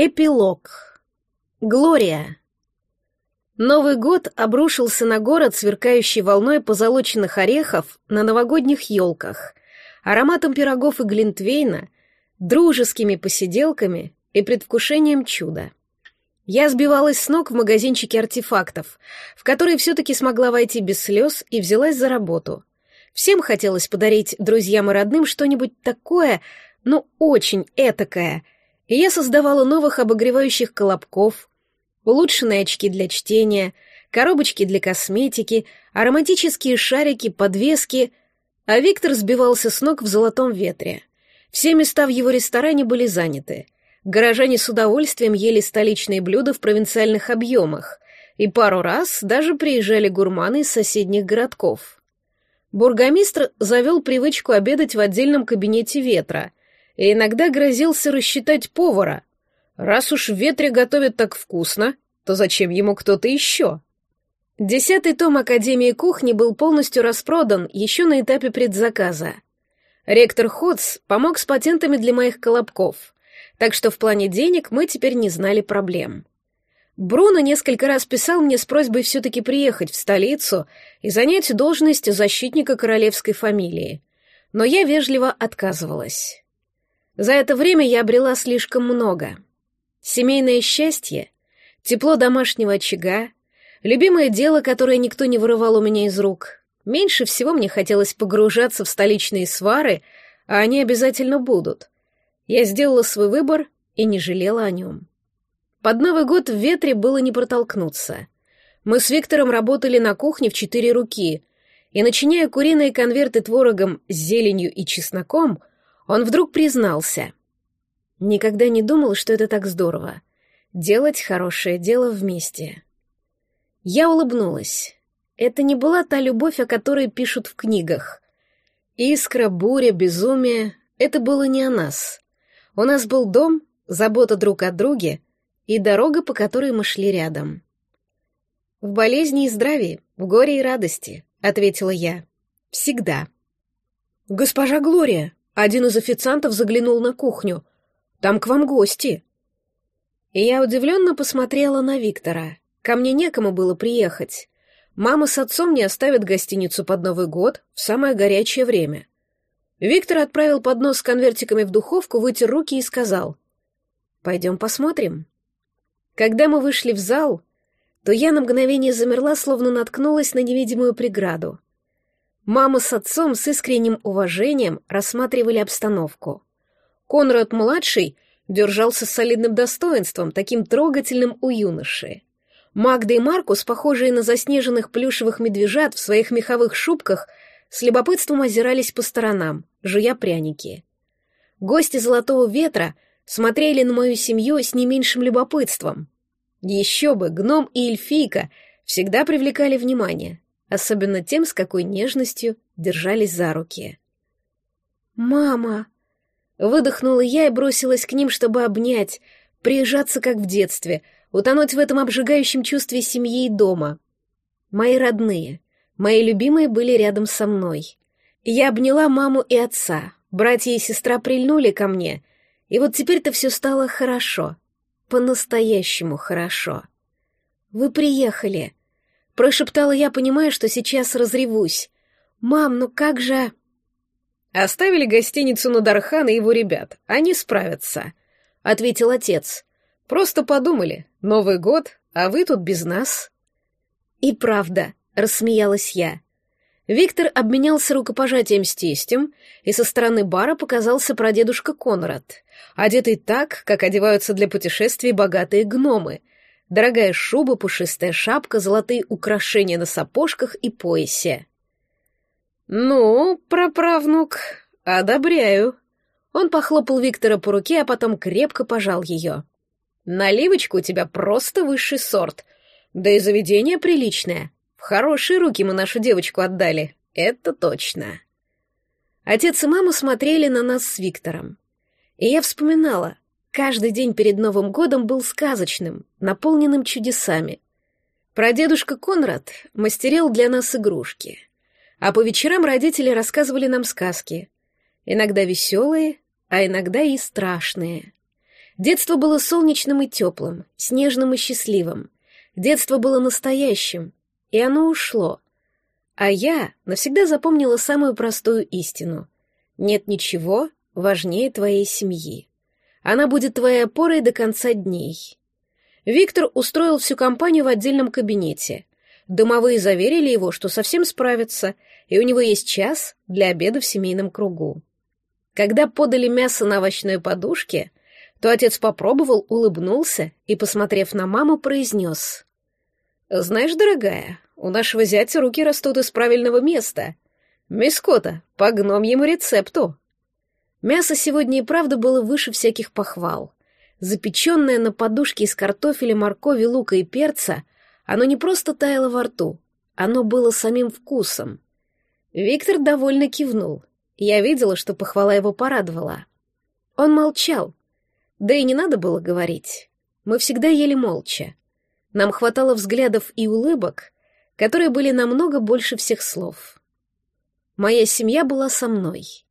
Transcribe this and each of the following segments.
Эпилог. Глория. Новый год обрушился на город, сверкающий волной позолоченных орехов на новогодних елках, ароматом пирогов и глинтвейна, дружескими посиделками и предвкушением чуда. Я сбивалась с ног в магазинчике артефактов, в который все-таки смогла войти без слез и взялась за работу. Всем хотелось подарить друзьям и родным что-нибудь такое, ну, очень этакое — и я создавала новых обогревающих колобков, улучшенные очки для чтения, коробочки для косметики, ароматические шарики, подвески, а Виктор сбивался с ног в золотом ветре. Все места в его ресторане были заняты. Горожане с удовольствием ели столичные блюда в провинциальных объемах, и пару раз даже приезжали гурманы из соседних городков. Бургомистр завел привычку обедать в отдельном кабинете ветра — и иногда грозился рассчитать повара. Раз уж в ветре готовят так вкусно, то зачем ему кто-то еще? Десятый том Академии кухни был полностью распродан еще на этапе предзаказа. Ректор Ходс помог с патентами для моих колобков, так что в плане денег мы теперь не знали проблем. Бруно несколько раз писал мне с просьбой все-таки приехать в столицу и занять должность защитника королевской фамилии, но я вежливо отказывалась. За это время я обрела слишком много. Семейное счастье, тепло домашнего очага, любимое дело, которое никто не вырывал у меня из рук. Меньше всего мне хотелось погружаться в столичные свары, а они обязательно будут. Я сделала свой выбор и не жалела о нем. Под Новый год в ветре было не протолкнуться. Мы с Виктором работали на кухне в четыре руки, и, начиняя куриные конверты творогом с зеленью и чесноком, он вдруг признался. Никогда не думал, что это так здорово. Делать хорошее дело вместе. Я улыбнулась. Это не была та любовь, о которой пишут в книгах. Искра, буря, безумие — это было не о нас. У нас был дом, забота друг о друге и дорога, по которой мы шли рядом. «В болезни и здравии, в горе и радости», — ответила я. «Всегда». «Госпожа Глория», один из официантов заглянул на кухню. «Там к вам гости». И я удивленно посмотрела на Виктора. Ко мне некому было приехать. Мама с отцом не оставят гостиницу под Новый год в самое горячее время. Виктор отправил поднос с конвертиками в духовку, вытер руки и сказал, «Пойдем посмотрим». Когда мы вышли в зал, то я на мгновение замерла, словно наткнулась на невидимую преграду. Мама с отцом с искренним уважением рассматривали обстановку. Конрад-младший держался с солидным достоинством, таким трогательным у юноши. Магда и Маркус, похожие на заснеженных плюшевых медвежат в своих меховых шубках, с любопытством озирались по сторонам, жуя пряники. Гости «Золотого ветра» смотрели на мою семью с не меньшим любопытством. Еще бы, гном и эльфийка всегда привлекали внимание особенно тем, с какой нежностью держались за руки. «Мама!» Выдохнула я и бросилась к ним, чтобы обнять, приезжаться как в детстве, утонуть в этом обжигающем чувстве семьи и дома. Мои родные, мои любимые были рядом со мной. Я обняла маму и отца, братья и сестра прильнули ко мне, и вот теперь-то все стало хорошо, по-настоящему хорошо. «Вы приехали», Прошептала я, понимая, что сейчас разревусь. «Мам, ну как же...» «Оставили гостиницу на Дархана и его ребят. Они справятся», — ответил отец. «Просто подумали. Новый год, а вы тут без нас». «И правда», — рассмеялась я. Виктор обменялся рукопожатием с тестем, и со стороны бара показался прадедушка Конрад, одетый так, как одеваются для путешествий богатые гномы — дорогая шуба, пушистая шапка, золотые украшения на сапожках и поясе. «Ну, праправнук, одобряю». Он похлопал Виктора по руке, а потом крепко пожал ее. «Наливочка у тебя просто высший сорт, да и заведение приличное. В хорошие руки мы нашу девочку отдали, это точно». Отец и мама смотрели на нас с Виктором. И я вспоминала, Каждый день перед Новым годом был сказочным, наполненным чудесами. Прадедушка Конрад мастерил для нас игрушки, а по вечерам родители рассказывали нам сказки, иногда веселые, а иногда и страшные. Детство было солнечным и теплым, снежным и счастливым. Детство было настоящим, и оно ушло. А я навсегда запомнила самую простую истину. Нет ничего важнее твоей семьи. Она будет твоей опорой до конца дней. Виктор устроил всю компанию в отдельном кабинете. Домовые заверили его, что совсем справится, и у него есть час для обеда в семейном кругу. Когда подали мясо на овощной подушке, то отец попробовал, улыбнулся и, посмотрев на маму, произнес. «Знаешь, дорогая, у нашего зятя руки растут из правильного места. Мискота, по гномьему рецепту». Мясо сегодня и правда было выше всяких похвал. Запеченное на подушке из картофеля, моркови, лука и перца, оно не просто таяло во рту, оно было самим вкусом. Виктор довольно кивнул. Я видела, что похвала его порадовала. Он молчал. Да и не надо было говорить. Мы всегда ели молча. Нам хватало взглядов и улыбок, которые были намного больше всех слов. Моя семья была со мной.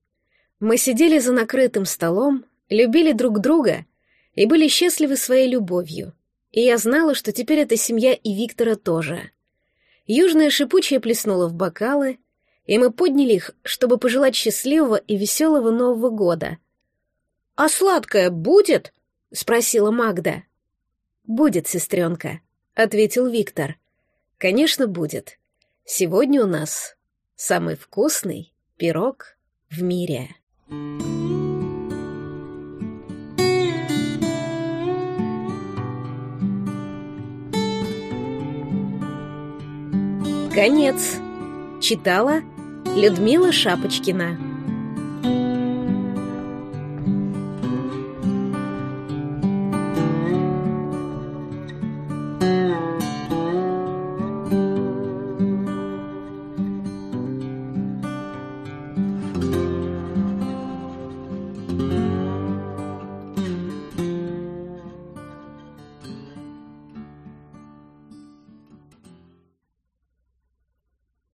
Мы сидели за накрытым столом, любили друг друга и были счастливы своей любовью. И я знала, что теперь эта семья и Виктора тоже. Южная шипучая плеснула в бокалы, и мы подняли их, чтобы пожелать счастливого и веселого Нового года. «А сладкое будет?» — спросила Магда. «Будет, сестренка», ответил Виктор. Конечно, будет. Сегодня у нас самый вкусный пирог в мире. Конец. Читала Людмила Шапочкина.